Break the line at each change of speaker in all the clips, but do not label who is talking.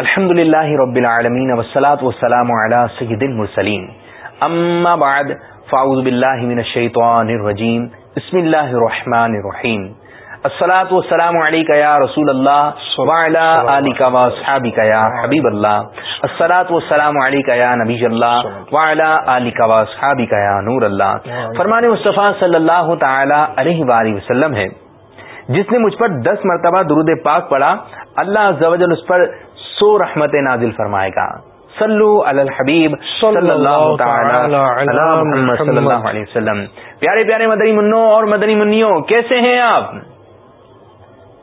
الحمد للہ رب العالمین وسلاۃ وسلام علی سید المرسلین. اما بعد، فاعوذ باللہ من الشیطان الرجیم. بسم اللہ الرحمن الرحیم. الصلاۃ والسلام علیک یا رسول اللہ وعلی آلک واصحابک یا حبیب اللہ. الصلاۃ والسلام علیک یا نبی اللہ وعلی آلک واصحابک یا نور اللہ. فرمان مصطفی صلی اللہ تعالی علیہ وآلہ وسلم ہے، جس نے مجھ پر دس مرتبہ درود پاک پڑھا، اللہ عز و جل اس پر سو رحمت نازل فرمائے گا۔ صلو علی الحبیب صلی اللہ تعالی محمد صلی اللہ علیہ وسلم۔ پیارے پیارے مدنی منوں اور مدنی منوں کیسے ہیں آپ؟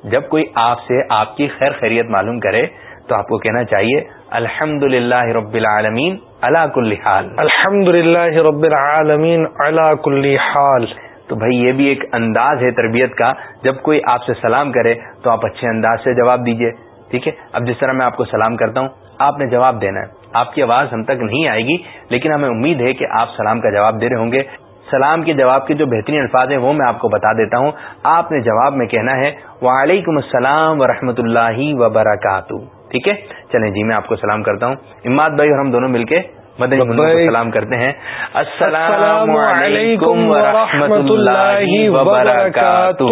جب کوئی آپ سے آپ کی خیر خیریت معلوم کرے تو آپ کو کہنا چاہیے الحمد للہ رب العالمین اللہ کل حال۔
الحمد للہ رب العالمین اللہ کل حال۔
تو بھائی یہ بھی ایک انداز ہے تربیت کا۔ جب کوئی آپ سے سلام کرے تو آپ اچھے انداز سے جواب دیجیے۔ ٹھیک ہے؟ اب جس طرح میں آپ کو سلام کرتا ہوں آپ نے جواب دینا ہے۔ آپ کی آواز ہم تک نہیں آئے گی لیکن ہمیں امید ہے کہ آپ سلام کا جواب دے رہے ہوں گے۔ سلام کے جواب کے جو بہترین الفاظ ہیں وہ میں آپ کو بتا دیتا ہوں۔ آپ نے جواب میں کہنا ہے وعلیکم السلام ورحمۃ اللہ وبرکاتہ۔ ٹھیک ہے؟ چلیں جی میں آپ کو سلام کرتا ہوں۔ اماد بھائی اور ہم دونوں مل کے مدنی کو سلام کرتے ہیں۔ السلام علیکم ورحمۃ اللہ وبرکاتہ۔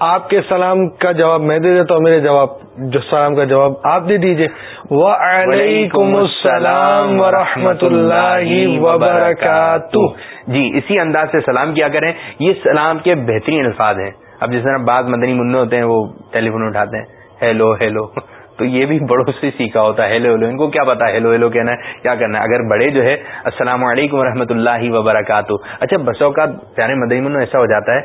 آپ کے سلام کا جواب میں دے دیتا ہوں، میرے جواب، جو سلام کا جواب آپ دے دیجیے وعلیکم السلام ورحمۃ اللہ وبرکاتہ۔
جی اسی انداز سے سلام کیا کریں۔ یہ سلام کے بہترین الفاظ ہیں۔ اب جس طرح بعض مدنی منع ہوتے ہیں، وہ ٹیلی فون اٹھاتے ہیں۔ Hello hello. تو یہ بھی بڑوں سے سیکھا ہوتا ہے۔ Hello hello. ان کو کیا پتا؟ ہیلو ہیلو کہنا ہے، کیا کرنا ہے؟ اگر بڑے جو ہے، السلام علیکم و اللہ وبرکاتہ۔ اچھا بسوں کا پیارے مدنی منو ایسا ہو جاتا ہے۔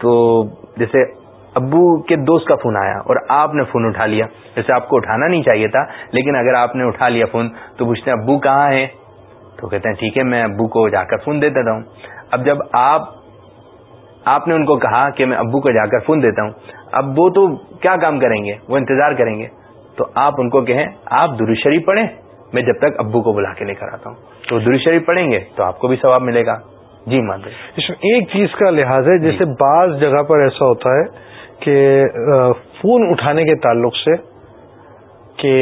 تو جیسے ابو کے دوست کا فون آیا اور آپ نے فون اٹھا لیا۔ جیسے آپ کو اٹھانا نہیں چاہیے تھا، لیکن اگر آپ نے اٹھا لیا فون تو پوچھتے ہیں، ابو کہاں ہے تو کہتے ہیں، ٹھیک ہے، میں ابو کو جا کر فون دے دیتا ہوں۔ اب جب آپ آپ نے ان کو کہا کہ میں ابو کو جا کر فون دیتا ہوں، اب وہ تو کیا کام کریں گے؟ وہ انتظار کریں گے۔ تو آپ ان کو کہیں، آپ دری شریف پڑھیں، میں جب تک ابو کو بلا کے لے کر آتا ہوں۔ تو دری شریف پڑھیں گے تو آپ کو بھی ثواب ملے گا۔ جی مان
ایک چیز کا لحاظ ہے، جیسے بعض جگہ پر ایسا ہوتا ہے کہ فون اٹھانے کے تعلق سے کہ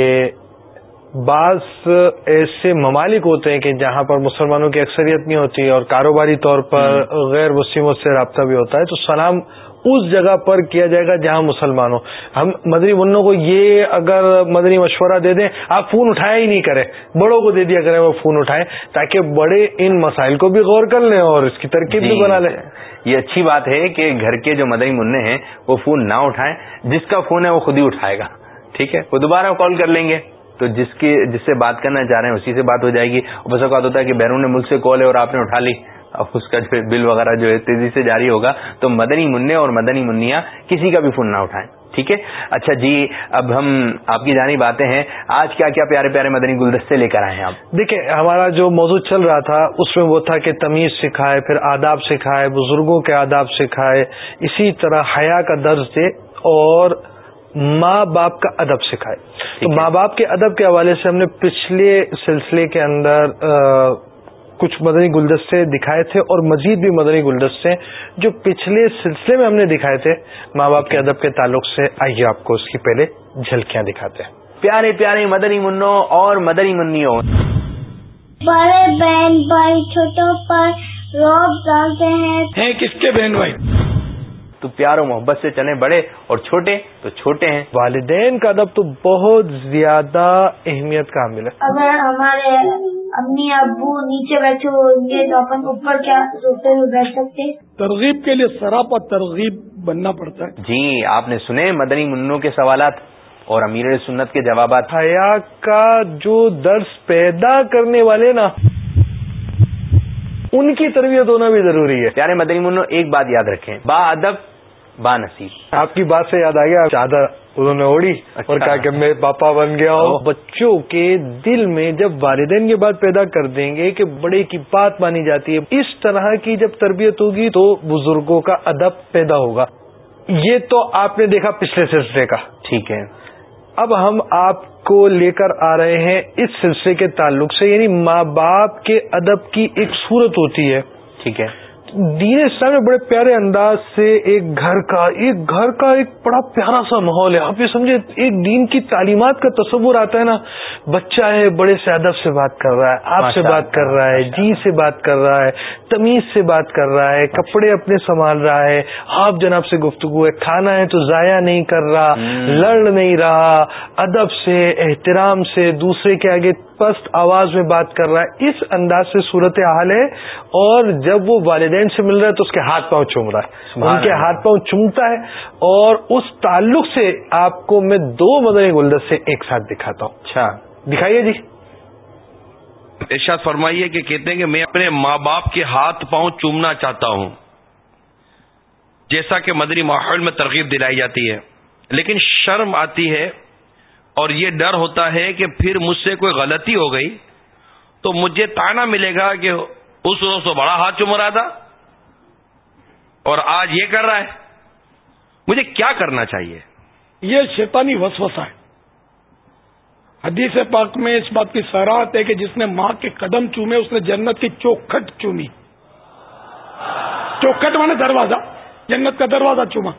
بعض ایسے ممالک ہوتے ہیں کہ جہاں پر مسلمانوں کی اکثریت نہیں ہوتی اور کاروباری طور پر غیر مسلموں سے رابطہ بھی ہوتا ہے تو سلام اس جگہ پر کیا جائے گا جہاں مسلمان ہو ہم مدنی منوں کو یہ اگر مدنی مشورہ دے دیں آپ فون اٹھایا ہی نہیں کریں۔ بڑوں کو دے دیا کریں وہ فون اٹھائیں تاکہ بڑے ان مسائل کو بھی غور کر لیں اور اس کی ترکیب بھی جی۔ بنا لیں۔
یہ اچھی بات ہے کہ گھر کے جو مدنی منع ہیں وہ فون نہ اٹھائیں۔ جس کا فون ہے وہ خود ہی اٹھائے گا۔ ٹھیک ہے؟ وہ دوبارہ کال کر لیں گے۔ تو جس کی جس سے بات کرنا چاہ رہے ہیں اسی سے بات ہو جائے گی۔ بس اوقات ہوتا ہے کہ بیرون ملک سے کال ہے اور آپ نے اٹھا لی۔ اب اس کا جو بل وغیرہ جو ہے تیزی سے جاری ہوگا تو مدنی منع اور مدنی منیا کسی کا بھی فون نہ اٹھائیں ٹھیک ہے؟ اچھا جی اب ہم آپ کی جانی باتیں ہیں آج کیا کیا پیارے پیارے مدنی گلدستے لے کر آئے ہیں آپ؟
دیکھیں ہمارا جو موضوع چل رہا تھا اس میں وہ تھا کہ تمیز سکھائے پھر آداب سکھائے بزرگوں کے آداب سکھائے اسی طرح حیا کا درج دے اور ماں باپ کا ادب سکھائے۔ تو ماں باپ کے ادب کے حوالے سے ہم نے پچھلے سلسلے کے اندر کچھ مدنی گلدستے دکھائے تھے اور مزید بھی مدنی گلدستے جو پچھلے سلسلے میں ہم نے دکھائے تھے ماں باپ کے ادب کے تعلق سے آئیے آپ کو اس کی پہلے جھلکیاں دکھاتے ہیں۔
پیارے پیارے مدنی منوں اور مدنی منوں
بڑے بہن بھائی چھوٹوں پر روب ڈالتے
ہیں کس کے بہن بھائی؟
تو پیار و محبت سے چلیں بڑے اور چھوٹے تو چھوٹے ہیں۔
والدین کا ادب تو بہت زیادہ اہمیت کا حامل ہے۔
اگر ہمارے امی ابو نیچے بیٹھے ہوں گے تو اپن اوپر کیا روتے ہوئے بیٹھ سکتے؟
ترغیب کے لیے سراپا ترغیب بننا پڑتا ہے۔
جی آپ نے سنے مدنی منوں کے سوالات اور امیر سنت کے جوابات۔
حیا کا جو درس پیدا کرنے والے نا ان کی تربیت ہونا بھی ضروری ہے۔
پیارے مدنی منو ایک بات یاد رکھیں۔ با ادب با نصیب
آپ کی بات سے یاد آ گیا چادر انہوں نے اوڑی اچھا۔ اور کہا کہ میں پاپا بن گیا ہوں۔ بچوں کے دل میں جب والدین یہ بات پیدا کر دیں گے کہ بڑے کی بات مانی جاتی ہے اس طرح کی جب تربیت ہوگی تو بزرگوں کا ادب پیدا ہوگا۔ یہ تو آپ نے دیکھا پچھلے سلسلے کا۔
ٹھیک ہے۔
اب ہم آپ کو لے کر آ رہے ہیں اس سلسلے کے تعلق سے یعنی ماں باپ کے ادب کی ایک صورت ہوتی ہے۔
ٹھیک ہے۔
دین اسلام میں بڑے پیارے انداز سے ایک گھر کا ایک گھر کا ایک بڑا پیارا سا ماحول ہے۔ آپ یہ سمجھے ایک دین کی تعلیمات کا تصور آتا ہے نا۔ بچہ ہے بڑے سے ادب سے بات کر رہا ہے آپ سے بات کر رہا ہے جی سے بات کر رہا ہے تمیز سے بات کر رہا ہے کپڑے اپنے سنبھال رہا ہے۔ آپ جناب سے گفتگو ہے کھانا ہے تو ضائع نہیں کر رہا لڑ نہیں رہا ادب سے احترام سے دوسرے کے آگے پست آواز میں بات کر رہا ہے۔ اس انداز سے صورت حال ہے۔ اور جب وہ والدین سے مل رہا ہے تو اس کے ہاتھ پاؤں چوم رہا ہے۔ ان کے ہاتھ پاؤں چومتا ہے اور اس تعلق سے آپ کو میں دو مدنی گلدست سے ایک ساتھ دکھاتا ہوں۔
اچھا۔
دکھائیے جی۔
ارشاد فرمائیے کہ کہتے ہیں کہ میں اپنے ماں باپ کے ہاتھ پاؤں چومنا چاہتا ہوں۔ جیسا کہ مدنی ماحول میں ترغیب دلائی جاتی ہے۔ لیکن شرم آتی ہے اور یہ ڈر ہوتا ہے کہ پھر مجھ سے کوئی غلطی ہو گئی تو مجھے تانا ملے گا کہ اس روز تو بڑا ہاتھ چم رہا تھا۔ اور آج یہ کر رہا ہے۔ مجھے کیا کرنا چاہیے؟
یہ شیطانی وسوسہ ہے۔ حدیث پاک میں اس بات کی سراہت ہے کہ جس نے ماں کے قدم چومے، اس نے جنت کی چوکھٹ چومی۔ چوکھٹ مانے دروازہ، جنت کا دروازہ چوما۔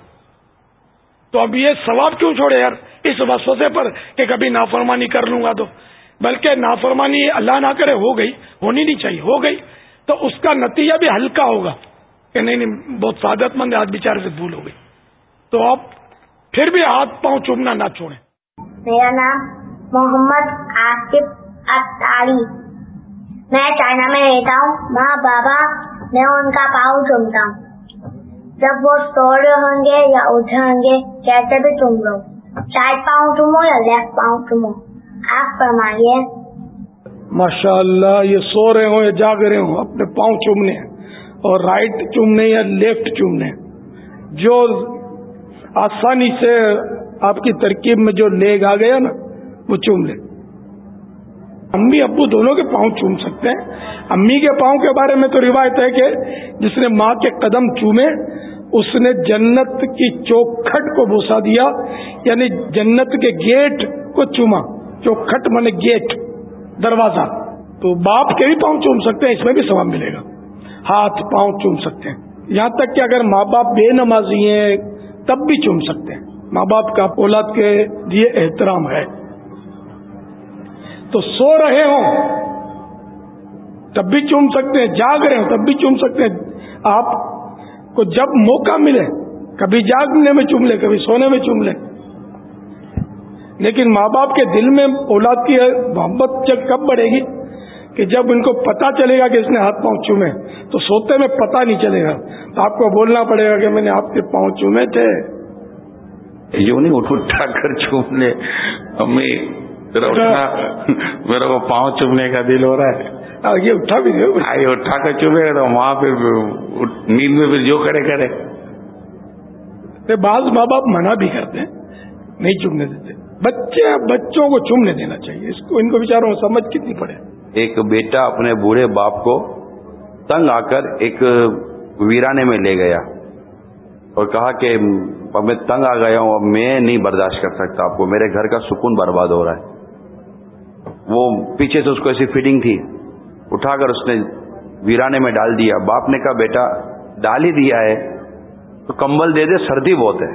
تو اب یہ ثواب کیوں چھوڑے یار؟ اس وسوسے پر کہ کبھی نافرمانی کر لوں گا تو۔ بلکہ نافرمانی اللہ نہ کرے، ہو گئی، ہونی نہیں چاہیے، ہو گئی۔ تو اس کا نتیجہ بھی ہلکا ہوگا۔ کہ نہیں نہیں بہت سعادت مند آج بیچارے سے بھول ہو گئی۔ تو آپ پھر بھی ہاتھ پاؤں چومنا نہ چھوڑیں۔
میرا نام محمد آصف اختاری۔ میں چائنا میں رہتا ہوں۔ ماں بابا میں ان کا پاؤں چومتا ہوں۔ جب وہ سو رہے ہوں گے یا اٹھے ہوں گے کیسے بھی تم لو رائٹ پاؤں چومو یا لیفٹ پاؤں چومو۔ آپ فرمائیے۔
ماشاء اللہ یہ سو رہے ہوں یا جاگ رہے ہوں اپنے پاؤں چومنے اور رائٹ چومنے یا لیفٹ چومنے۔ جو آسانی سے آپ کی ترکیب میں جو لیگ آ گیا نا، وہ چوم لے۔ امی ابو دونوں کے پاؤں چوم سکتے ہیں۔ امی کے پاؤں کے بارے میں تو روایت ہے کہ جس نے ماں کے قدم چومے، اس نے جنت کی چوکھٹ کو بوسا دیا یعنی جنت کے گیٹ کو چوما۔ چوکھٹ من گیٹ، دروازہ۔ تو باپ کے بھی پاؤں چوم سکتے ہیں، اس میں بھی سواب ملے گا۔ ہاتھ پاؤں چوم سکتے ہیں۔ یہاں تک کہ اگر ماں باپ بے نمازی ہیں، تب بھی چوم سکتے ہیں۔ ماں باپ کا اولاد کے لیے احترام ہے۔ تو سو رہے ہوں، تب بھی چوم سکتے ہیں۔ جاگ رہے ہوں، تب بھی چوم سکتے ہیں۔ آپ کو جب موقع ملے، کبھی جاگنے میں چوم لے کبھی سونے میں چوم لے لیکن ماں باپ کے دل میں اولاد کی محبت جب کب بڑھے گی کہ جب ان کو پتا چلے گا کہ اس نے ہاتھ پاؤں چومے۔ تو سوتے میں پتا نہیں چلے گا۔ تو آپ کو بولنا پڑے گا کہ میں نے آپ کے پاؤں چومے تھے۔
یوں نہیں اٹھ اٹھا کر چوم لے امی میرے کو پاؤں چومنے کا دل ہو رہا ہے۔
یہ اٹھا بھی
آئے اٹھا کر چومے گا تو وہاں پھر نیند میں پھر جو کرے کرے۔
بعض ماں باپ منع بھی کرتے ہیں نہیں چومنے دیتے۔ بچے بچوں کو چومنے دینا چاہیے۔ اس کو ان کو بےچاروں سمجھ کتنی پڑے۔
ایک بیٹا اپنے بوڑھے باپ کو تنگ آ کر ایک ویرانے میں لے گیا اور کہا کہ اب میں تنگ آ گیا ہوں، اب میں نہیں برداشت کر سکتا آپ کو، میرے گھر کا سکون برباد ہو رہا ہے۔ وہ پیچھے سے اس کو ایسی فیڈنگ تھی، اٹھا کر اس نے ویرانے میں ڈال دیا۔ باپ نے کہا، بیٹا، ڈال ہی دیا ہے، تو کمبل دے دے، سردی بہت ہے۔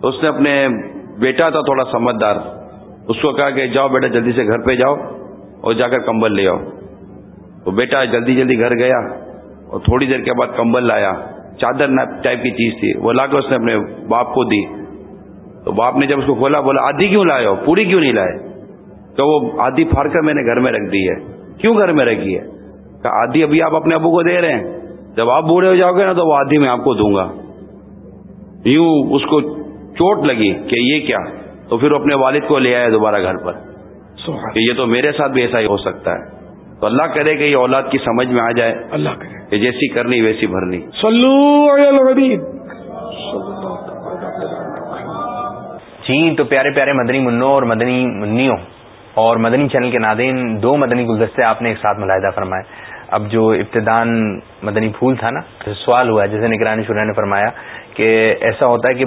تو اس نے اپنے بیٹا تھا، تھوڑا سمجھدار، اس کو کہا کہ جاؤ بیٹا، جلدی سے گھر پہ جاؤ اور جا کر کمبل لے آؤ۔ تو بیٹا جلدی جلدی گھر گیا اور تھوڑی دیر کے بعد کمبل لایا۔ چادر ٹائپ کی چیز تھی۔ وہ لا کے اس نے اپنے باپ کو دی۔ تو باپ نے جب اس کو کھولا بولا آدھی کیوں لائے ہو؟ پوری کیوں نہیں لائے؟ تو وہ آدھی پھاڑ کر میں نے گھر میں رکھ دی ہے۔ کیوں گھر میں رکھی ہے؟ کہ آدھی ابھی آپ اپنے ابو کو دے رہے ہیں۔ جب آپ بوڑھے ہو جاؤ گے نا تو وہ آدھی میں آپ کو دوں گا۔ یوں اس کو چوٹ لگی کہ یہ کیا؟ تو پھر اپنے والد کو لے آئے دوبارہ گھر پر۔ کہ یہ تو میرے ساتھ بھی ایسا ہی ہو سکتا ہے۔ تو اللہ کرے کہ یہ اولاد کی سمجھ میں آ جائے
اللہ کرے۔
کہ جیسی کرنی ویسی بھرنی۔
جی تو پیارے پیارے مدنی منوں اور مدنی منیوں اور مدنی چینل کے نادین دو مدنی گلدستے آپ نے ایک ساتھ ملاحدہ فرمائے۔ اب جو ابتدان مدنی پھول تھا نا سوال ہوا جیسے نگرانی شورا نے فرمایا کہ ایسا ہوتا ہے کہ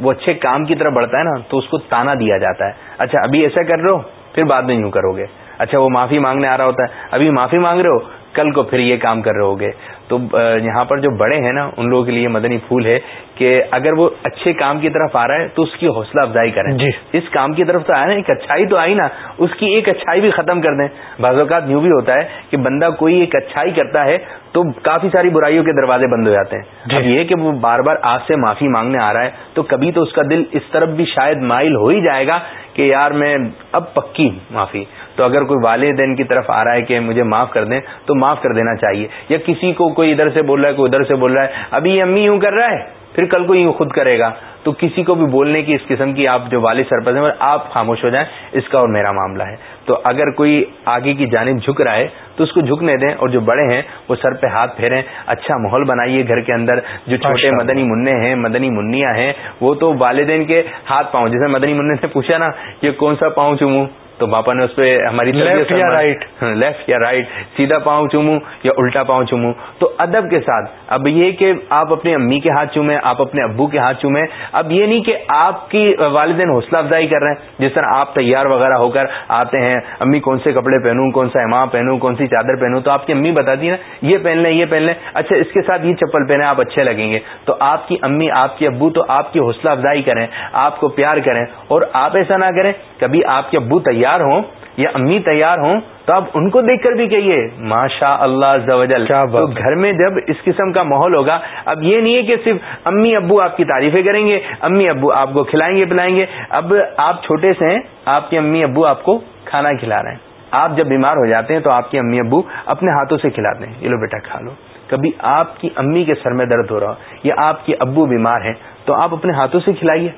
وہ اچھے کام کی طرف بڑھتا ہے نا تو اس کو تانا دیا جاتا ہے۔ اچھا ابھی ایسا کر رہے ہو پھر بعد میں یوں کرو گے۔ اچھا وہ معافی مانگنے آ رہا ہوتا ہے۔ ابھی معافی مانگ رہے ہو کل کو پھر یہ کام کر رہے ہوگے تو یہاں پر جو بڑے ہیں نا ان لوگوں کے لیے مدنی پھول ہے کہ اگر وہ اچھے کام کی طرف آ رہا ہے تو اس کی حوصلہ افزائی کریں۔
جی۔
اس کام کی طرف تو آیا نا ایک اچھائی تو آئی نا اس کی ایک اچھائی بھی ختم کر دیں۔ بعض اوقات یوں بھی ہوتا ہے کہ بندہ کوئی ایک اچھائی کرتا ہے تو کافی ساری برائیوں کے دروازے بند ہو جاتے ہیں۔
جی۔
اب یہ کہ وہ بار بار آپ سے معافی مانگنے آ رہا ہے تو کبھی تو اس کا دل اس طرف بھی شاید مائل ہو ہی جائے گا کہ یار میں اب پکی معافی۔ تو اگر کوئی والدین کی طرف آ رہا ہے کہ مجھے معاف کر دیں تو معاف کر دینا چاہیے۔ یا کسی کو کوئی ادھر سے بول رہا ہے کوئی ادھر سے بول رہا ہے ابھی امی یوں کر رہا ہے پھر کل کو یوں خود کرے گا۔ تو کسی کو بھی بولنے کی اس قسم کی آپ جو والد سرپرست ہیں آپ خاموش ہو جائیں اس کا اور میرا معاملہ ہے۔ تو اگر کوئی آگے کی جانب جھک رہا ہے تو اس کو جھکنے دیں اور جو بڑے ہیں وہ سر پہ ہاتھ پھیریں۔ اچھا ماحول بنائیے گھر کے اندر جو چھوٹے مدنی منع ہیں مدنی منیا ہیں وہ تو والدین کے ہاتھ پاؤں۔ جیسے مدنی منع نے پوچھا نا یہ کون سا پاؤں چوموں؟ تو باپا نے اس پہ ہماری
لیفٹ یا رائٹ
لیفٹ یا رائٹ سیدھا پاؤں چوموں یا الٹا پاؤں چوموں؟ تو ادب کے ساتھ اب یہ کہ آپ اپنی امی کے ہاتھ چومیں آپ اپنے ابو کے ہاتھ چومیں اب یہ نہیں کہ آپ کی والدین حوصلہ افزائی کر رہے ہیں جس طرح آپ تیار وغیرہ ہو کر آتے ہیں امی کون سے کپڑے پہنوں کون سا امام پہنوں کون سی چادر پہنوں تو آپ کی امی بتاتی نا یہ پہن لیں یہ پہن لیں اچھا اس کے ساتھ یہ چپل پہنے آپ اچھے لگیں گے۔ تو آپ کی امی آپ کے ابو تو آپ کی حوصلہ افزائی کریں آپ کو پیار کریں اور آپ ایسا نہ کریں کبھی آپ کے ابو تیار ہوں یا امی تیار ہوں تو آپ ان کو دیکھ کر بھی کہیے ماشاء اللہ زوجل تو گھر میں جب اس قسم کا ماحول ہوگا اب یہ نہیں ہے کہ صرف امی ابو آپ کی تعریفیں کریں گے امی ابو آپ کو کھلائیں گے پلائیں گے اب آپ چھوٹے سے ہیں آپ کے امی ابو آپ کو کھانا کھلا رہے ہیں۔ آپ جب بیمار ہو جاتے ہیں تو آپ کے امی ابو اپنے ہاتھوں سے کھلاتے ہیں یہ لو بیٹا کھا لو۔ کبھی آپ کی امی کے سر میں درد ہو رہا ہو یا آپ کے ابو بیمار ہیں تو آپ اپنے ہاتھوں سے کھلائیے۔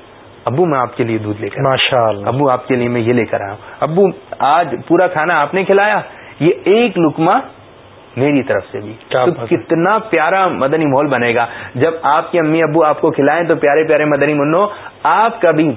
ابو میں آپ کے لیے دودھ لے کر
ماشاء اللہ
ابو آپ کے لیے میں یہ لے کر آیا ہوں۔ ابو آج پورا کھانا آپ نے کھلایا؟ یہ ایک لکما میری طرف سے بھی۔ تو کتنا پیارا مدنی ماحول بنے گا۔ جب آپ کی امی ابو آپ کو کھلائیں تو پیارے پیارے مدنی منو آپ کا بھی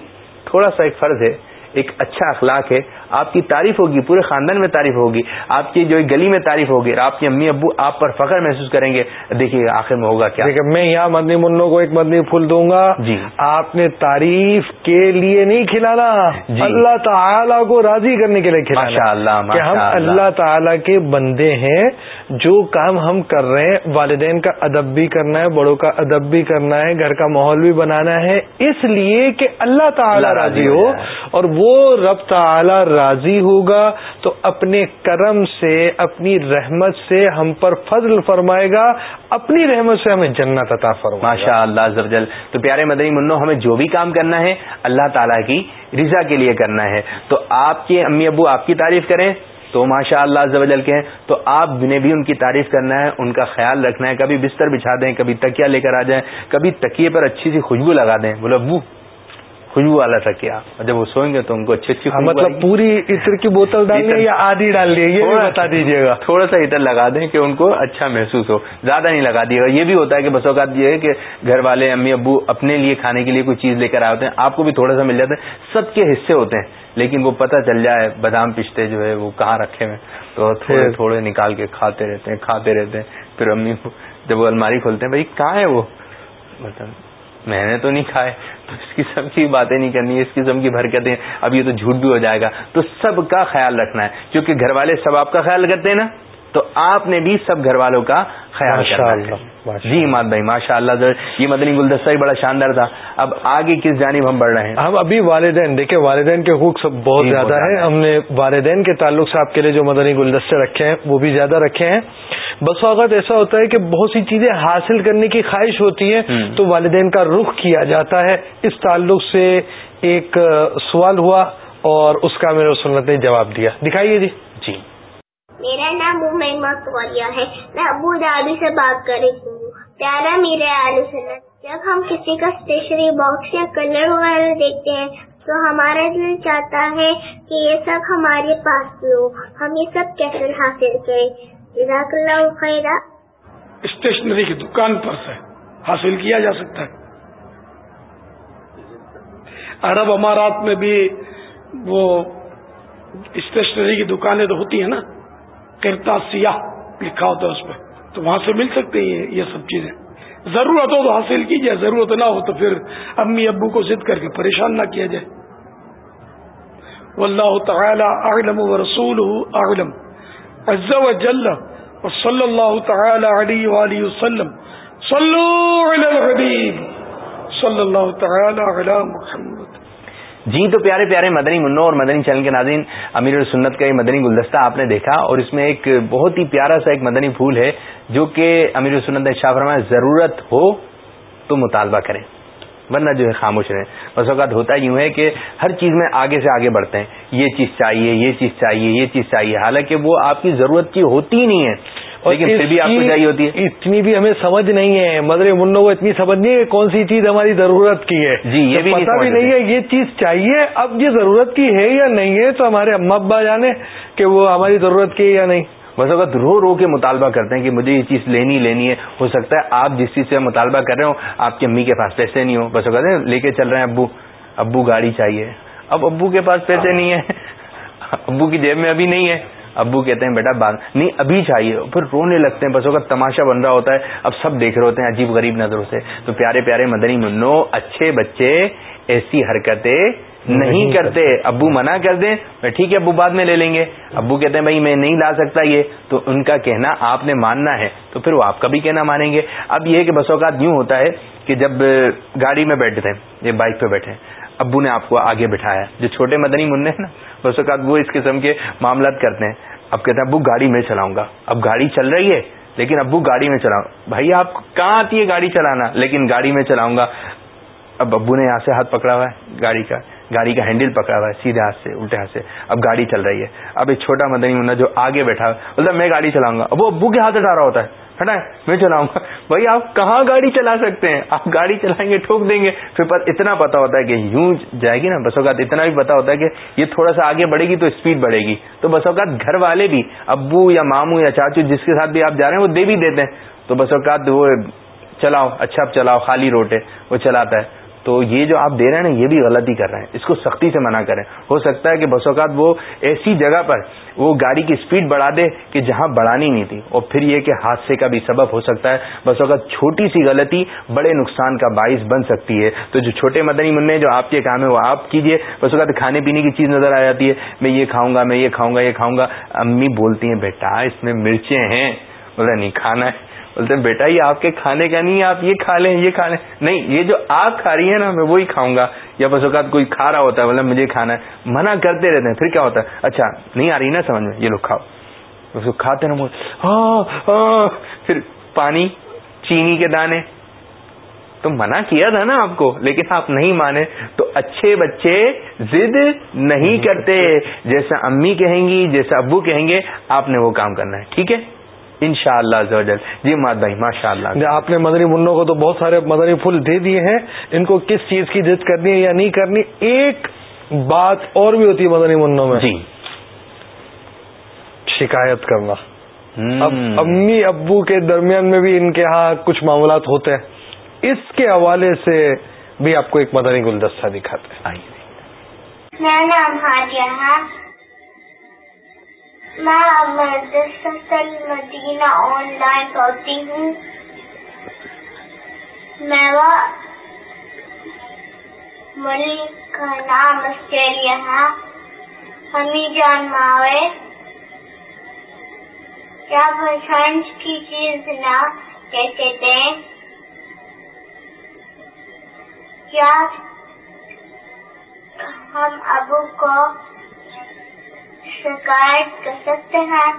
تھوڑا سا ایک فرض ہے ایک اچھا اخلاق ہے آپ کی تعریف ہوگی پورے خاندان میں تعریف ہوگی آپ کی جو گلی میں تعریف ہوگی آپ کی امی ابو آپ پر فخر محسوس کریں گے دیکھیے آخر میں ہوگا کیا۔
میں یہاں مدنی منوں کو ایک مدنی پھول دوں گا۔
جی۔
آپ نے تعریف کے لیے نہیں کھلانا
جی۔
اللہ تعالیٰ کو راضی کرنے کے لیے کھلانا۔
اللہ
کہ ہم اللہ تعالیٰ کے بندے ہیں جو کام ہم کر رہے ہیں والدین کا ادب بھی کرنا ہے بڑوں کا ادب بھی کرنا ہے گھر کا ماحول بھی بنانا ہے اس لیے کہ اللہ تعالیٰ راضی ہو اور وہ رب تعالی راضی ہوگا تو اپنے کرم سے، اپنی رحمت سے ہم پر فضل فرمائے گا، اپنی رحمت سے ہمیں جنت عطا فرمائے
ماشاء اللہ زفجل تو پیارے مدنی منو، ہمیں جو بھی کام کرنا ہے، اللہ تعالیٰ کی رضا کے لیے کرنا ہے۔ تو آپ کے امی ابو آپ کی تعریف کریں، تو ماشاء اللہ زوجل کے تو آپ نے بھی ان کی تعریف کرنا ہے، ان کا خیال رکھنا ہے، کبھی بستر بچھا دیں، کبھی تکیا لے کر آ جائیں، کبھی تکیے پر اچھی سی خوشبو لگا دیں۔ بولے ابو خوشبو والا تکیا اور جب وہ سوئیں گے تو ان کو اچھی اچھی
مطلب پوری عطر کی بوتل ڈال یا آدھی ڈال لیے یہ بتا دیجیے گا۔
تھوڑا سا عطر لگا دیں کہ ان کو اچھا محسوس ہو۔ زیادہ نہیں لگا دیے گا۔ یہ بھی ہوتا ہے کہ بس اوقات یہ ہے کہ گھر والے امی ابو اپنے لیے کھانے کے لیے کوئی چیز لے کر آئے ہوتے ہیں آپ کو بھی تھوڑا سا مل جاتا ہے۔ سب کے حصے ہوتے ہیں لیکن وہ پتہ چل جائے بادام پشتے جو ہے وہ کہاں رکھے ہوئے تو تھوڑے تھوڑے نکال کے کھاتے رہتے ہیں کھاتے رہتے ہیں۔ پھر امی جب وہ الماری کھولتے ہیں بھائی کہاں ہے وہ؟ مطلب میں نے تو نہیں کھائے۔ تو اس قسم کی باتیں نہیں کرنی اس قسم کی برکتیں، اب یہ تو جھوٹ بھی ہو جائے گا۔ تو سب کا خیال رکھنا ہے، کیونکہ گھر والے سب آپ کا خیال کرتے ہیں نا؟ تو آپ نے بھی سب گھر والوں کا خیال ہے۔ جی مات بھائی ماشاء اللہ یہ مدنی گلدستہ ہی بڑا شاندار تھا۔ اب آگے کس جانب ہم بڑھ رہے ہیں؟
ہم ابھی والدین دیکھیں والدین کے حقوق سب بہت زیادہ ہیں۔ ہم نے والدین کے تعلق سے آپ کے لیے جو مدنی گلدستے رکھے ہیں وہ بھی زیادہ رکھے ہیں۔ بس اوقات ایسا ہوتا ہے کہ بہت سی چیزیں حاصل کرنے کی خواہش ہوتی ہے تو والدین کا رخ کیا جاتا ہے۔ اس تعلق سے ایک سوال ہوا اور اس کا میرے سنت نے جواب دیا۔ دکھائیے جی
جی۔
میرا نام مکوریہ ہے۔ میں ابو دادی سے بات کر رہی ہوں۔ پیارا میرے آلو سنت، جب ہم کسی کا اسٹیشنری باکس یا کلر وغیرہ دیکھتے ہیں، تو ہمارا دل چاہتا ہے کہ یہ سب ہمارے پاس بھی ہو۔ ہم یہ سب کیسے حاصل کریں؟ جزاک اللہ خیر
اسٹیشنری کی دکان پر سے حاصل کیا جا سکتا ہے۔ عرب امارات میں بھی وہ اسٹیشنری کی دکانیں تو ہوتی ہیں نا۔ کرتا سیاہ لکھا ہوتا ہے اس پہ۔ تو وہاں سے مل سکتے ہیں یہ سب چیزیں۔ ضرورت ہو تو حاصل کیجیے ضرورت نہ ہو تو پھر امی ابو کو ضد کر کے پریشان نہ کیا جائے۔ واللہ تعالی اعلم و رسول اعلم۔ عز و جل صلی اللہ تعالی علیہ وآلہ وسلم۔ صلو علی الحبیب۔ صلی اللہ تعالی علی محمد۔
جی تو پیارے پیارے مدنی منو اور مدنی چینل کے ناظرین، امیر السنت کا یہ مدنی گلدستہ آپ نے دیکھا اور اس میں ایک بہت ہی پیارا سا ایک مدنی پھول ہے جو کہ امیر السنت نے شاہ فرمایا، ضرورت ہو تو مطالبہ کریں۔ ورنہ جو ہے خاموش رہیں۔ بس اوقات ہوتا یوں ہے کہ ہر چیز میں آگے سے آگے بڑھتے ہیں۔ یہ چیز چاہیے، یہ چیز چاہیے، یہ چیز چاہیے۔ حالانکہ وہ آپ کی ضرورت کی ہوتی ہی نہیں ہے۔ لیکن پھر بھی آپ کو چاہیے ہوتی ہے۔
اتنی بھی ہمیں سمجھ نہیں ہے۔ مدر منوں کو اتنی سمجھ نہیں ہے کون سی چیز ہماری ضرورت کی ہے۔
جی یہ بھی
پتا بھی نہیں ہے یہ چیز چاہیے اب یہ ضرورت کی ہے یا نہیں ہے تو ہمارے اما ابا جانے کہ وہ ہماری ضرورت کی ہے یا نہیں۔
بس اگر رو رو کے مطالبہ کرتے ہیں کہ مجھے یہ چیز لینی لینی ہے۔ ہو سکتا ہے آپ جس چیز سے مطالبہ کر رہے ہو آپ کی امی کے پاس پیسے نہیں ہو بس اگر لے کے چل رہے ہیں ابو۔ ابو گاڑی چاہیے۔ اب ابو کے پاس پیسے نہیں ہے ابو کی جیب میں ابھی نہیں ہے۔ ابو کہتے ہیں بیٹا بات نہیں ابھی چاہیے۔ پھر رونے لگتے ہیں بس اگر تماشا بن رہا ہوتا ہے۔ اب سب دیکھ رہے ہوتے ہیں عجیب غریب نظروں سے۔ تو پیارے پیارے مدنی منو اچھے بچے ایسی حرکتیں نہیں کرتے۔ ابو منع کر دیں ٹھیک ہے ابو بعد میں لے لیں گے۔ ابو کہتے ہیں بھائی میں نہیں لا سکتا یہ۔ تو ان کا کہنا آپ نے ماننا ہے۔ تو پھر وہ آپ کا بھی کہنا مانیں گے۔ اب یہ کہ بس اوقات یوں ہوتا ہے کہ جب گاڑی میں بیٹھتے ہیں یہ بائک پہ بیٹھے ابو نے آپ کو آگے بٹھایا جو چھوٹے مدنی منع ہیں نا بس اوقات وہ اس قسم کے معاملات کرتے ہیں۔ اب کہتے ہیں، ابو گاڑی میں چلاؤں گا۔ اب گاڑی چل رہی ہے، لیکن ابو گاڑی میں چلاؤں۔ بھائی، آپ کہاں آتی ہے گاڑی چلانا؟ لیکن گاڑی میں چلاؤں گا۔ اب ابو نے یہاں سے ہاتھ پکڑا ہوا ہے، گاڑی کا گاڑی کا ہینڈل پکڑا ہوا ہے، سیدھے ہاتھ سے، الٹے ہاتھ سے۔ اب گاڑی چل رہی ہے۔ اب ایک چھوٹا مدنی منا جو آگے بیٹھا مطلب میں گاڑی چلاؤں گا۔ اب وہ ابو کے ہاتھ اٹھا رہا ہوتا ہے۔ ہٹائیں میں چلاؤں گا۔ بھائی، آپ کہاں گاڑی چلا سکتے ہیں؟ آپ گاڑی چلائیں گے، ٹھوک دیں گے۔ پھر اتنا پتا ہوتا ہے کہ یوں جائے گی نا بس اوقات اتنا بھی پتا ہوتا ہے کہ یہ تھوڑا سا آگے بڑھے گی تو اسپیڈ بڑھے گی۔ تو بس اوقات گھر والے بھی، ابو یا ماموں یا چاچو جس کے ساتھ بھی آپ جا رہے ہیں، وہ دے بھی دیتے ہیں۔ تو بس اوقات وہ چلاؤ اچھا چلاؤ، خالی روٹ ہے، وہ چلاتا ہے۔ تو یہ جو آپ دے رہے ہیں نا، یہ بھی غلطی کر رہے ہیں۔ اس کو سختی سے منع کریں۔ ہو سکتا ہے کہ بس اوقات وہ ایسی جگہ پر وہ گاڑی کی سپیڈ بڑھا دے کہ جہاں بڑھانی نہیں تھی۔ اور پھر یہ کہ حادثے کا بھی سبب ہو سکتا ہے۔ بس اوقات چھوٹی سی غلطی بڑے نقصان کا باعث بن سکتی ہے، تو جو چھوٹے مدنی منع جو آپ کے کام ہے وہ آپ کیجیے۔ بس اوقات کھانے پینے کی چیز نظر آ جاتی ہے، میں یہ کھاؤں گا، میں یہ کھاؤں گا، یہ کھاؤں گا۔ امی بولتی ہیں، بیٹا، اس میں مرچیں ہیں۔ بولا نہیں، کھانا ہے۔ بولتے ہیں، بیٹا، یہ آپ کے کھانے کا نہیں آپ یہ کھا لیں، یہ کھا لیں. نہیں، یہ جو آپ کھا رہی ہیں نا، میں وہی کھاؤں گا۔ یا بس اوقات کوئی کھا رہا ہوتا ہے مطلب مجھے کھانا ہے. منع کرتے رہتے ہیں، پھر کیا ہوتا ہے؟ اچھا نہیں آ رہی نا سمجھ میں، یہ لوگ کھاؤ. اس کو کھاتے نا ہاں, ہاں. پھر پانی، چینی کے دانے۔ تو منع کیا تھا نا آپ کو، لیکن آپ نہیں مانے۔ تو اچھے بچے ضد نہیں کرتے۔ جیسا امی کہیں گی، جیسا ابو کہیں گے، آپ نے وہ کام کرنا ہے، ٹھیک ہے؟ ان شاء اللہ جی مات بھائی ماشاء اللہ
آپ نے مدنی منوں کو تو بہت سارے مدنی پھول دے دیے ہیں۔ ان کو کس چیز کی ضد کرنی ہے یا نہیں کرنی ایک بات اور بھی ہوتی ہے مدنی منوں میں۔
جی۔
شکایت کرنا۔ اب امی ابو کے درمیان میں بھی ان کے ہاں کچھ معاملات ہوتے ہیں۔ اس کے حوالے سے بھی آپ کو ایک مدنی گلدستہ دکھاتے ہیں۔
میں مدرسہ مدینہ آن لائن پڑھتی ہوں۔ میرا ملک کا نام آسٹریلیا ہے۔ ہمیں جان ماوے کیا پسند کی چیز نہ کہتے تھے؟ کیا ہم ابو کو شکایت کر سکتے ہیں۔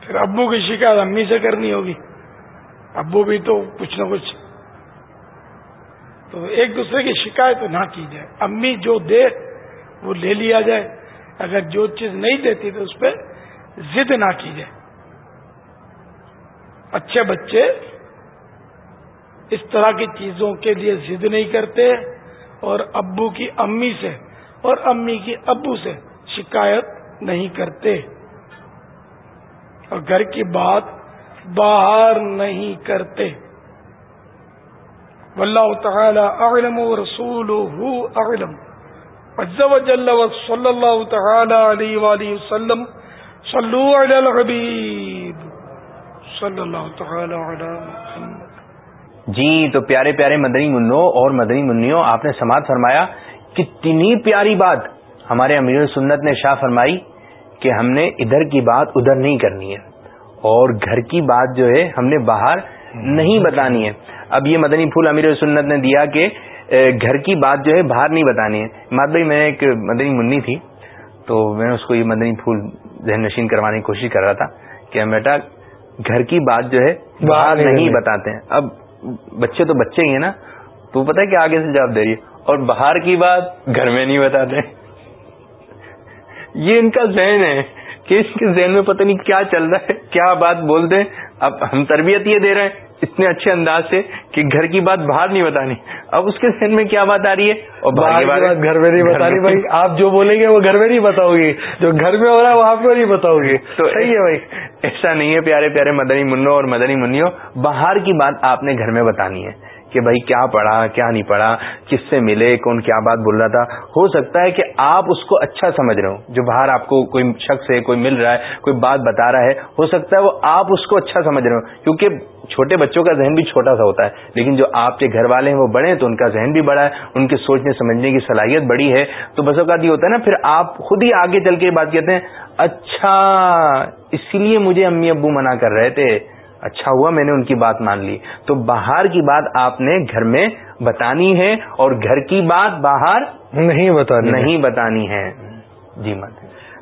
پھر ابو کی شکایت امی سے کرنی ہوگی۔ ابو بھی تو کچھ نہ کچھ۔ تو ایک دوسرے کی شکایت نہ کی جائے۔ امی جو دے، وہ لے لیا جائے۔ اگر جو چیز نہیں دیتی تو اس پہ ضد نہ کی جائے۔ اچھے بچے اس طرح کی چیزوں کے لیے ضد نہیں کرتے اور ابو کی امی سے اور امی کی ابو سے شکایت نہیں کرتے اور گھر کی بات باہر نہیں کرتے۔ واللہ تعالی اعلم و رسول اعلم۔ عز و جل و صلی اللہ تعالی علیہ وآلہ وسلم۔ صلو علی الحبیب۔ صلی اللہ تعالی علی محمد۔
جی تو پیارے پیارے مدنی منو اور مدنی منوں آپ نے سماعت فرمایا، کتنی پیاری بات ہمارے امیر سنت نے شاہ فرمائی۔ کہ ہم نے ادھر کی بات ادھر نہیں کرنی ہے اور گھر کی بات جو ہے ہم نے باہر نہیں بتانی ہے۔ اب یہ مدنی پھول امیر سنت نے دیا کہ گھر کی بات جو ہے باہر نہیں بتانی ہے۔ ماد بھائی میں ایک مدنی منی تھی تو میں اس کو یہ مدنی پھول ذہن نشین کروانے کی کوشش کر رہا تھا کہ بیٹا گھر کی بات جو ہے باہر نہیں بتاتے ہیں۔ اب بچے تو بچے ہی ہیں نا تو پتہ ہے کہ آگے سے جواب دے رہی ہے۔ اور باہر کی بات گھر میں نہیں بتاتے۔ یہ ان کا ذہن ہے کہ اس کے ذہن میں پتہ نہیں کیا چل رہا ہے کیا بات بول دیں۔ اب ہم تربیت یہ دے رہے ہیں اتنے اچھے انداز سے کہ گھر کی بات باہر نہیں بتانی۔ اب اس کے ذہن میں کیا بات آ رہی ہے؟ اور
باہر کی بات گھر میں نہیں بتانی بھائی آپ جو بولیں گے وہ گھر میں نہیں بتاؤ گی۔ جو گھر میں ہو رہا ہے وہ آپ کو نہیں بتاؤ گی۔
تو صحیح ہے بھائی۔ ایسا نہیں ہے پیارے پیارے مدنی منو اور مدنی منو باہر کی بات آپ نے گھر میں بتانی ہے۔ کہ بھائی کیا پڑھا، کیا نہیں پڑھا، کس سے ملے، کون کیا بات بول رہا تھا۔ ہو سکتا ہے کہ آپ اس کو اچھا سمجھ رہے ہو جو باہر آپ کو کوئی شخص ہے، کوئی مل رہا ہے، کوئی بات بتا رہا ہے، ہو سکتا ہے وہ آپ اس کو اچھا سمجھ رہے ہو کیونکہ چھوٹے بچوں کا ذہن بھی چھوٹا سا ہوتا ہے۔ لیکن جو آپ کے گھر والے ہیں، وہ بڑے ہیں، تو ان کا ذہن بھی بڑا ہے۔ ان کے سوچنے، سمجھنے کی صلاحیت بڑی ہے۔ تو بس اوقات یہ ہوتا ہے نا، پھر آپ خود ہی آگے چل کے بات کہتے ہیں اچھا اسی لیے مجھے امی ابو منع کر رہے تھے۔ اچھا ہوا میں نے ان کی بات مان لی۔ تو باہر کی بات آپ نے گھر میں بتانی ہے اور گھر کی بات باہر
نہیں بتانی
نہیں بتانی ہے۔ جی مت۔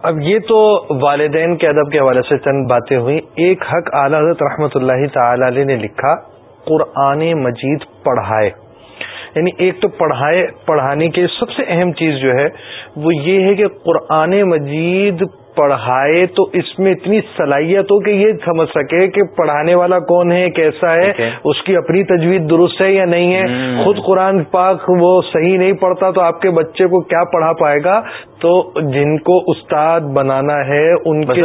اب یہ تو والدین کے ادب کے حوالے سے چند باتیں ہوئی ایک حق اعلی حضرت رحمۃ اللہ تعالی علیہ نے لکھا قرآن مجید پڑھائے۔ یعنی ایک تو پڑھائے پڑھانے کی سب سے اہم چیز جو ہے وہ یہ ہے کہ قرآن مجید پڑھائے تو اس میں اتنی صلاحیت ہو کہ یہ سمجھ سکے کہ پڑھانے والا کون ہے کیسا ہے اس کی اپنی تجویز درست ہے یا نہیں ہے۔ خود قرآن پاک وہ صحیح نہیں پڑھتا تو آپ کے بچے کو کیا پڑھا پائے گا؟ تو جن کو استاد بنانا ہے ان کے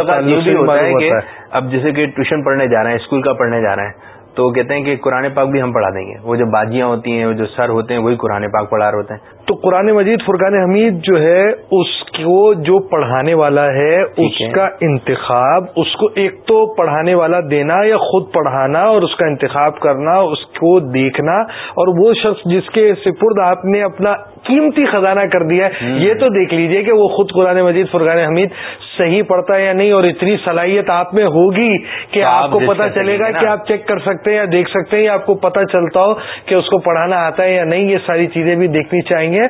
اب جیسے کہ ٹیوشن پڑھنے جا رہے ہیں اسکول کا پڑھنے جا رہے ہیں تو کہتے ہیں کہ قرآن پاک بھی ہم پڑھا دیں گے۔ وہ جو باجیاں ہوتی ہیں وہ جو سر ہوتے ہیں وہی قرآن پاک پڑھا رہے ہوتے ہیں۔
تو قرآن مجید فرقان حمید جو ہے اس کو جو پڑھانے والا ہے اس کا انتخاب اس کو ایک تو پڑھانے والا دینا یا خود پڑھانا اور اس کا انتخاب کرنا اس کو دیکھنا۔ اور وہ شخص جس کے سپرد آپ نے اپنا قیمتی خزانہ کر دیا ہے یہ تو دیکھ لیجیے کہ وہ خود قرآن مجید فرقان حمید صحیح پڑھتا ہے یا نہیں اور اتنی صلاحیت آپ میں ہوگی کہ آپ کو پتا چلے گا کہ آپ چیک کر سکتے ہیں یا دیکھ سکتے ہیں یا آپ کو پتا چلتا ہو کہ اس کو پڑھانا آتا ہے یا نہیں یہ ساری چیزیں بھی دیکھنی چاہیے۔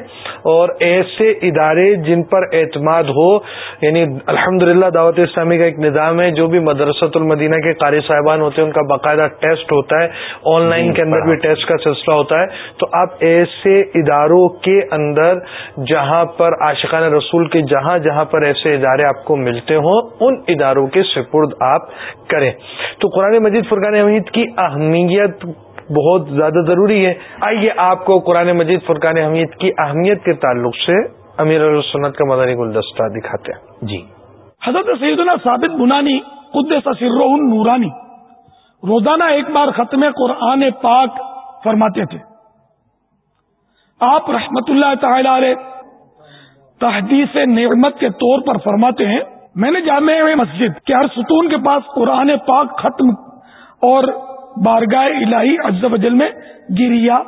اور ایسے ادارے جن پر اعتماد ہو یعنی الحمد دعوت اسلامی کا ایک نظام ہے جو بھی مدرسۃ المدینہ کے قاری صاحبان ہوتے ہیں ان کا باقاعدہ ٹیسٹ ہوتا ہے۔ آن لائن جی، کے اندر بھی ٹیسٹ کا سلسلہ ہوتا ہے۔ تو آپ ایسے اداروں کے اندر جہاں پر عاشقان رسول کے جہاں جہاں پر ایسے ادارے آپ کو ملتے ہوں، ان اداروں کے سپرد آپ کریں۔ تو قرآن مجید فرقان حمید کی اہمیت بہت زیادہ ضروری ہے۔ آئیے آپ کو قرآن مجید فرقان حمید کی اہمیت کے تعلق سے امیر السنت کا مدنی گلدستہ دکھاتے ہیں۔
جی۔
حضرت سیدنا ثابت بنانی خود نورانی روزانہ ایک بار ختم قرآن پاک فرماتے تھے۔ آپ رحمت اللہ تعالی علیہ تحدیث نعمت کے طور پر فرماتے ہیں، میں نے جامع مسجد کے ہر ستون کے پاس قرآن پاک ختم اور بارگاہ الہی عز و میں گریا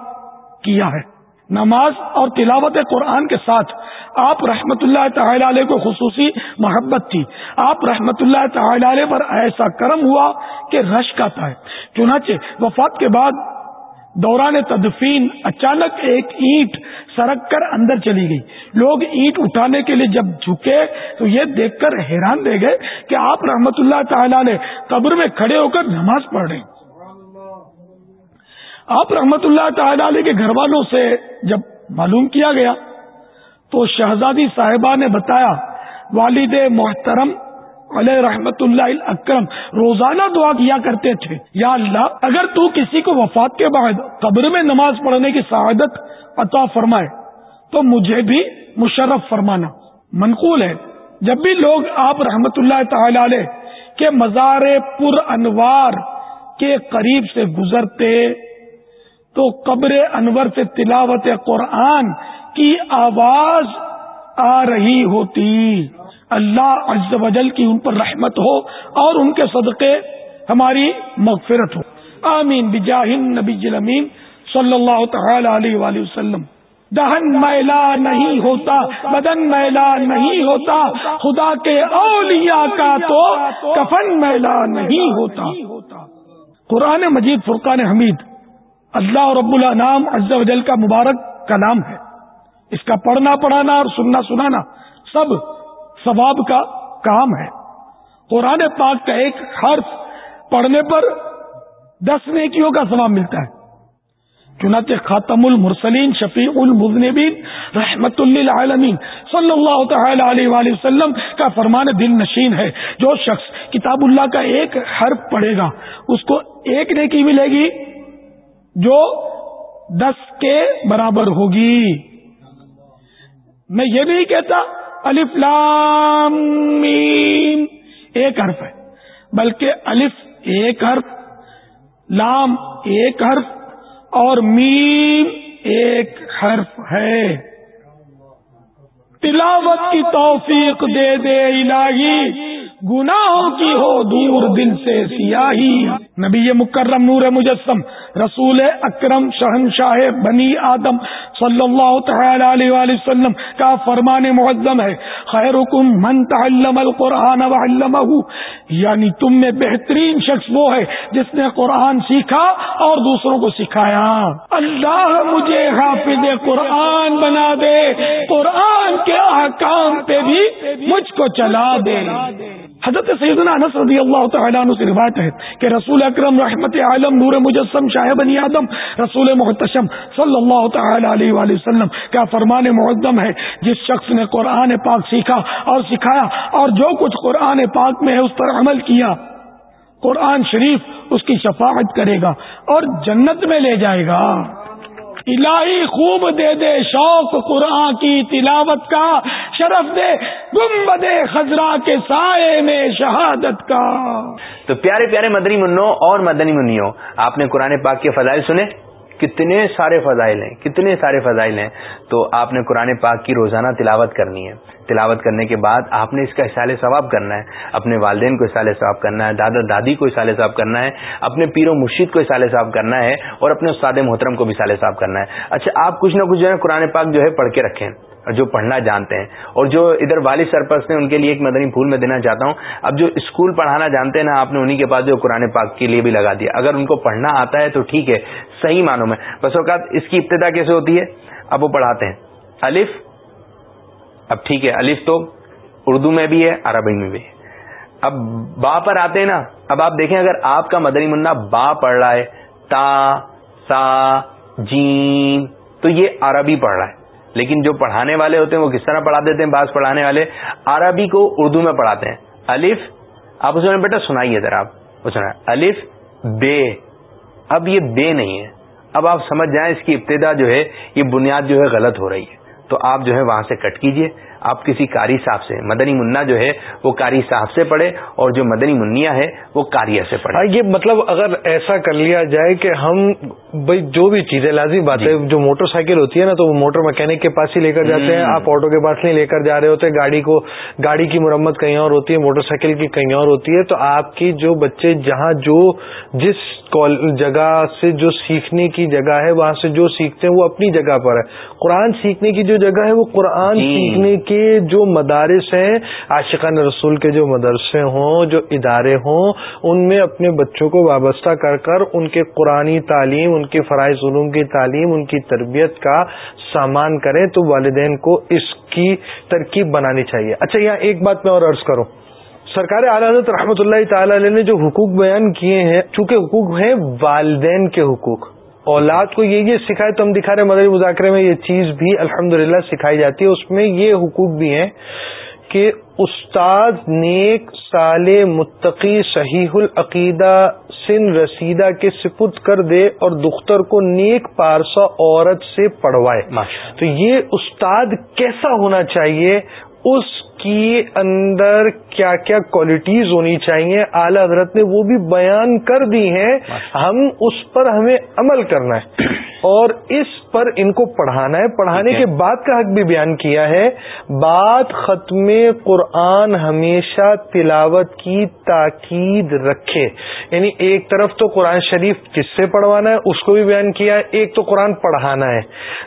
کیا ہے۔ نماز اور تلاوت قرآن کے ساتھ آپ رحمت اللہ تعالی علیہ کو خصوصی محبت تھی آپ رحمت اللہ تعالی علیہ پر ایسا کرم ہوا کہ رش کا تھا چنانچہ وفات کے بعد دوران تدفین اچانک ایک اینٹ سڑک کر اندر چلی گئی۔ لوگ اینٹ اٹھانے کے لیے جب جھکے تو یہ دیکھ کر حیران رہ گئے کہ آپ رحمت اللہ تعالی نے قبر میں کھڑے ہو کر نماز پڑھ رہے آپ رحمت اللہ تعالی علیہ کے گھر والوں سے جب معلوم کیا گیا تو شہزادی صاحبہ نے بتایا، والد محترم علیہ رحمت اللہ اکرم روزانہ دعا کیا کرتے تھے۔ یا اللہ، اگر تو کسی کو وفات کے بعد قبر میں نماز پڑھنے کی سعادت عطا فرمائے، تو مجھے بھی مشرف فرمانا۔ منقول ہے۔ جب بھی لوگ آپ رحمت اللہ تعالی علیہ کے مزار پر انوار کے قریب سے گزرتے، تو قبر انور سے تلاوت قرآن کی آواز آ رہی ہوتی۔ اللہ عز و جل کی ان پر رحمت ہو اور ان کے صدقے ہماری مغفرت ہو۔ آمین۔ بجاہ نبی صلی اللہ تعالی علیہ وآلہ وسلم۔ دہن میلا نہیں ہوتا، بدن میلا نہیں ہوتا۔ خدا کے اولیاء کا تو کفن میلا نہیں ہوتا۔ قرآن مجید فرقان حمید۔ اللہ رب النام عز و جل کا مبارک کا نام ہے۔ اس کا پڑھنا پڑھانا اور سننا سنانا سب ثواب کا کام ہے۔ قرآن پاک کا ایک حرف پڑھنے پر دس نیکیوں کا ثواب ملتا ہے۔ چنانچہ خاتم المرسلین شفیع المذنبین رحمت للعالمین صلی اللہ تعالی علیہ وآلہ وسلم کا فرمان دل نشین ہے۔ جو شخص کتاب اللہ کا ایک حرف پڑھے گا، اس کو ایک نیکی ملے گی جو دس کے برابر ہوگی۔ میں یہ نہیں کہتا، الف لام میم، ایک حرف ہے، بلکہ الف ایک حرف، لام ایک حرف، اور میم ایک حرف ہے۔ تلاوت کی توفیق دے دے الہی۔ گناہوں کی ہو دور دل سے سیاہی۔ نبی مکرم نور مجسم، رسول اکرم شہنشاہ بنی آدم صلی اللہ تعالی علیہ وآلہ وسلم کا فرمان معظم ہے۔ خیرکم من تعلم القرآن وعلمہ۔ یعنی تم میں بہترین شخص وہ ہے جس نے قرآن سیکھا اور دوسروں کو سکھایا۔ اللہ مجھے حافظ قرآن بنا دے۔ قرآن کے احکام پہ بھی مجھ کو چلا دے۔ حضرت سیدنا انس رضی اللہ تعالیٰ عنہ سے روایت ہے کہ رسول اکرم رحمت عالم نور مجسم شاہ بنی آدم، رسول محتشم صلی اللہ تعالی علیہ وآلہ وسلم کا فرمان معظم ہے۔ جس شخص نے قرآن پاک سیکھا اور سکھایا اور جو کچھ قرآن پاک میں ہے اس پر عمل کیا، قرآن شریف اس کی شفاعت کرے گا اور جنت میں لے جائے گا۔ الہی خوب دے دے شوق قرآن کی تلاوت کا۔ شرف دے گمبد خزرا کے سائے میں شہادت کا۔
تو پیارے پیارے مدنی منو اور مدنی منوں آپ نے قرآن پاک کے فضائل سنے؟ کتنے سارے فضائل ہیں، کتنے سارے فضائل ہیں۔ تو آپ نے قرآن پاک کی روزانہ تلاوت کرنی ہے۔ تلاوت کرنے کے بعد آپ نے اس کا اصال ثواب کرنا ہے۔ اپنے والدین کو اصال ثواب کرنا ہے، دادا دادی کو اصال ثواب کرنا ہے۔ اپنے پیر و مرشید کو اصال ثواب کرنا ہے اور اپنے استاد محترم کو بھی اصال ثواب کرنا ہے۔ اچھا آپ کچھ نہ کچھ جو ہے قرآن پاک جو ہے پڑھ کے رکھیں۔ جو پڑھنا جانتے ہیں۔ اور جو ادھر والد سرپرست ہیں، ان کے لیے ایک مدنی پھول میں دینا چاہتا ہوں۔ اب جو اسکول پڑھانا جانتے ہیں نا، آپ نے انہیں کے پاس جو قرآن پاک کے لیے بھی لگا دیا۔ اگر ان کو پڑھنا آتا ہے تو ٹھیک ہے، صحیح معنوں میں۔ بس اوقات اس کی ابتدا کیسے ہوتی ہے؟ اب وہ پڑھاتے ہیں۔ الف، اب ٹھیک ہے، الف تو اردو میں بھی ہے، عربی میں بھی ہے۔ اب با پر آتے ہیں نا، اب آپ دیکھیں اگر آپ کا مدنی منا با پڑھ رہا ہے، تا، سا، جیم، تو یہ عربی پڑھ رہا ہے۔ لیکن جو پڑھانے والے ہوتے ہیں وہ کس طرح پڑھا دیتے ہیں؟ بعض پڑھانے والے عربی کو اردو میں پڑھاتے ہیں۔ الف، آپ اس بیٹا سنائیے ذرا آپ۔ سنا الف، بے۔ اب یہ بے نہیں ہے۔ اب آپ سمجھ جائیں اس کی ابتدا جو ہے، یہ بنیاد جو ہے غلط ہو رہی ہے۔ تو آپ جو ہے وہاں سے کٹ کیجیے۔ آپ کسی کاری صاحب سے مدنی منا جو ہے وہ کاری صاحب سے پڑھے اور جو مدنی منیا ہے وہ کاریہ سے پڑھے
ہاں، یہ مطلب اگر ایسا کر لیا جائے کہ ہم بھائی جو بھی چیزیں لازمی بات ہے جی۔ جو موٹر سائیکل ہوتی ہے نا تو وہ موٹر مکینک کے پاس ہی لے کر جاتے ہیں آپ آٹو کے پاس نہیں لے کر جا رہے ہوتے گاڑی کو گاڑی کی مرمت کہیں اور ہوتی ہے موٹر سائیکل کی کہیں اور ہوتی ہے تو آپ کی جو بچے جہاں جو جس جگہ سے جو سیکھنے کی جگہ ہے وہاں سے جو سیکھتے ہیں وہ اپنی جگہ پر ہے قرآن سیکھنے کی جو جگہ ہے وہ قرآن جی۔ سیکھنے کے جو مدارس ہیں، عاشقان رسول کے جو مدرسے ہوں، جو ادارے ہوں، ان میں اپنے بچوں کو وابستہ کر کر ان کے قرآن تعلیم، ان کے فرائض علوم کی تعلیم، ان کی تربیت کا سامان کریں تو والدین کو اس کی ترکیب بنانی چاہیے۔ اچھا یہاں ایک بات میں اور عرض کروں۔ سرکار اعلی حضرت رحمۃ اللہ تعالی علیہ نے جو حقوق بیان کیے ہیں، چونکہ حقوق ہیں والدین کے حقوق اولاد کو یہ یہ سکھائے تو ہم دکھا رہے مدری مذاکرے میں یہ چیز بھی الحمد سکھائی جاتی ہے۔ اس میں یہ حقوق بھی ہیں کہ استاد نیک سال متقی صحیح العقیدہ سن رسیدہ کے سپت کر دے اور دختر کو نیک پارسا عورت سے پڑھوائے۔ تو یہ استاد کیسا ہونا چاہیے؟ اس کی اندر کیا کیا کوالٹیز ہونی چاہیے؟ اعلی حضرت نے وہ بھی بیان کر دی ہیں۔ ہم اس پر ہمیں عمل کرنا ہے۔ اور اس پر ان کو پڑھانا ہے۔ پڑھانے کے بعد کا حق بھی بیان کیا ہے۔ بات ختم قرآن ہمیشہ تلاوت کی تاکید رکھے۔ یعنی ایک طرف تو قرآن شریف کس سے پڑھوانا ہے؟ اس کو بھی بیان کیا ہے۔ ایک تو قرآن پڑھانا ہے۔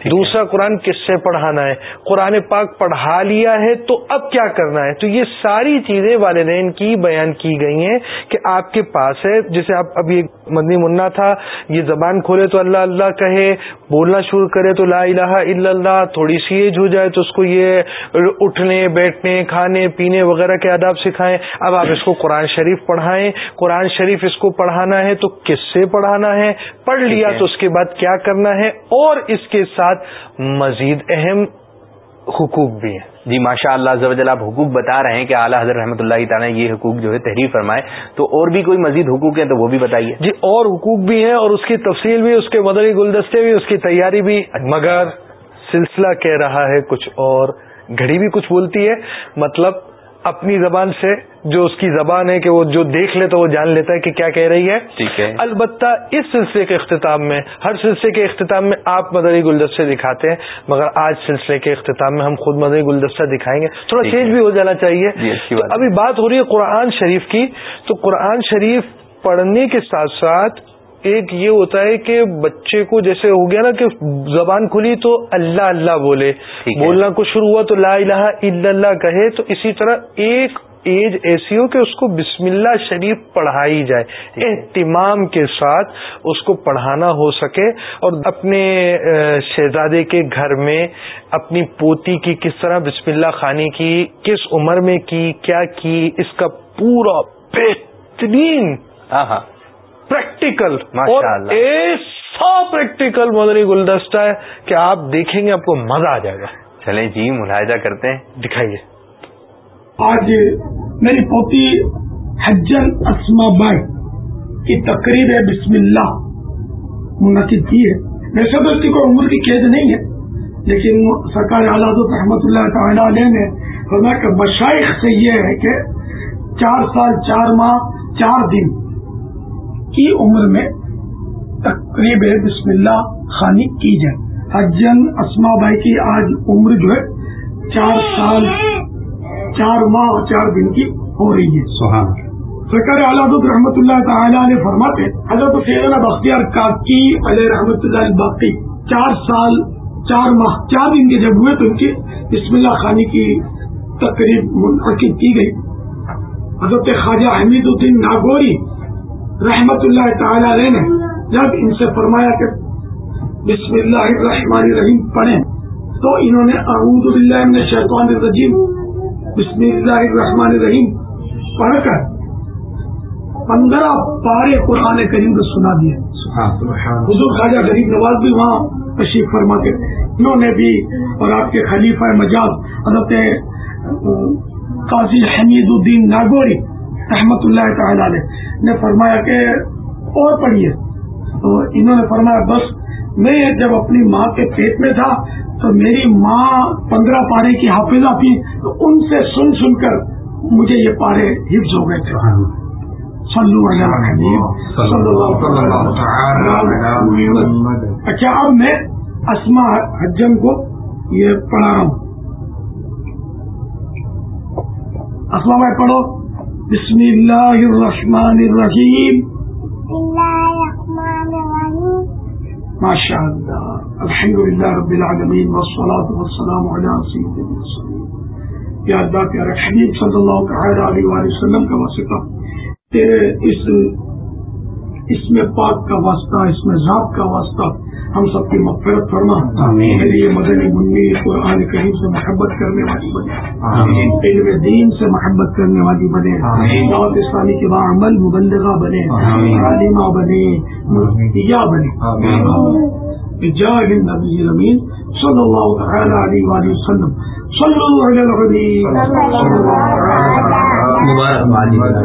دوسرا قرآن کس سے پڑھانا ہے؟ قرآن پاک پڑھا لیا ہے تو اب کیا کرنا ہے تو یہ ساری چیزیں والدین کی بیان کی گئی ہیں کہ آپ کے پاس ہے۔ جسے آپ ابھی مدنی منا تھا یہ زبان کھولے تو اللہ اللہ کہے بولنا شروع کرے تو لا الہ الا اللہ تھوڑی سی ایج ہو جائے تو اس کو یہ اٹھنے بیٹھنے کھانے پینے وغیرہ کے آداب سکھائیں۔ اب آپ اس کو قرآن شریف پڑھائیں۔ قرآن شریف اس کو پڑھانا ہے تو کس سے پڑھانا ہے؟ پڑھ لیا تو اس کے بعد کیا کرنا ہے؟ اور اس کے ساتھ مزید اہم حقوق بھی ہیں۔
جی ماشاء اللہ آپ حقوق بتا رہے ہیں کہ اعلیٰ حضرت رحمۃ اللہ تعالیٰ یہ حقوق جو ہے تحریر فرمائے۔ تو اور بھی کوئی مزید حقوق ہیں تو وہ بھی بتائیے۔
جی اور حقوق بھی ہیں اور اس کی تفصیل بھی، اس کے مدری گلدستے بھی، اس کی تیاری بھی۔ مگر سلسلہ کہہ رہا ہے کچھ اور، گھڑی بھی کچھ بولتی ہے۔ مطلب اپنی زبان سے جو اس کی زبان ہے کہ وہ جو دیکھ لے تو وہ جان لیتا ہے کہ کیا کہہ رہی ہے۔
ٹھیک ہے۔
البتہ اس سلسلے کے اختتام میں ہر سلسلے کے اختتام میں آپ مدری گلدستے دکھاتے ہیں مگر آج سلسلے کے اختتام میں ہم خود مدری گلدستہ دکھائیں گے۔ تھوڑا چینج بھی ہو جانا چاہیے۔
جی،
ابھی بات ہو رہی ہے قرآن شریف کی۔ تو قرآن شریف پڑھنے کے ساتھ ساتھ ایک یہ ہوتا ہے کہ بچے کو جیسے ہو گیا نا کہ زبان کھلی تو اللہ اللہ بولے۔ بولنا کو شروع ہوا تو لا الہ الا اللہ کہے تو اسی طرح ایک ایج ایسی ہو کہ اس کو بسم اللہ شریف پڑھائی جائے۔ اہتمام کے ساتھ اس کو پڑھانا ہو سکے اور اپنے شہزادے کے گھر میں اپنی پوتی کی کس طرح بسم اللہ خانی کی کس عمر میں کی کیا کی اس کا پورا بہترین پریکٹیکل اور ایسا پریکٹیکل مدری گلدستہ ہے کہ آپ دیکھیں گے آپ کو مزہ آ جائے گا۔
چلے جی ملاحظہ کرتے ہیں۔
دکھائیے۔
آج میری پوتی حجن اسما بائی کی تقریب ہے بسم اللہ۔ منعقد کی ہے۔ ویسے تو اس کی کوئی عمر کی قید نہیں ہے لیکن سرکار اعلیٰ رحمۃ اللہ تعالی علیہ نے فرمایا کہ مشائق سے یہ ہے کہ چار سال چار ماہ چار دن۔ کی عمر میں تقریب بسم اللہ خانی کی جائے۔ حجن اسما بھائی کی آج عمر جو ہے چار سال چار ماہ اور چار دن کی ہو رہی ہے۔ سہان سرکار علاد رحمۃ اللہ تعالی علیہ فرماتے حضرت سیدنا بختیار کاکی علیہ رحمۃ اللہ باقی چار سال چار ماہ چار دن کے جب ہوئے تو ان کی بسم اللہ خانی کی تقریب منعقد کی گئی۔ حضرت خواجہ حمید الدین ناگوری رحمت اللہ تعالی علیہ نے جب ان سے فرمایا کہ بسم اللہ الرحمن الرحیم پڑھیں تو انہوں نے اعوذ باللہ من الشیطان الرجیم بسم اللہ الرحمن الرحیم پڑھ کر پندرہ پارے قرآن کریم کو سنا دیا حضور خواجہ غریب نواز بھی وہاں تشریف فرما کے انہوں نے بھی اور آپ کے خلیفہ مجاز حضرت قاضی حمید الدین ناگوری رحمت اللہ تعالی علیہ، نے فرمایا کہ اور پڑھیے۔ تو انہوں نے فرمایا، بس میں جب اپنی ماں کے پیٹ میں تھا، تو میری ماں پندرہ پارے کی حافظہ تھی، تو ان سے سن سن کر مجھے یہ پارے حفظ ہو گئے تھے۔ اچھا اب میں اسما حجم کو یہ پڑھا رہا ہوں۔ اسما بھائی، پڑھو۔ بسم اللہ الرحمن الرحیم ماشاء اللہ الحمد للہ رب العالمین، والصلاة والسلام علی سید المرسلین. یا اللہ پیارے حبیب صلی اللہ علیہ وآلہ وسلم کا واسطہ، تیرے اس اس میں پاک کا واسطہ اس میں ذات کا واسطہ ہم سب کی مغفرت فرما۔ میرے لیے مدنی منی قرآن کریم سے محبت کرنے والی بنے۔ علم دین سے محبت کرنے والی بنے۔ دعوت اسلامی کے بعمل مبلغہ بنے۔ عالمہ بنے۔ مرتیا بنے۔ جاہد النبی الامین صلی اللہ تعالی علیہ وآلہ وسلم۔ صلی اللہ علیہ وسلم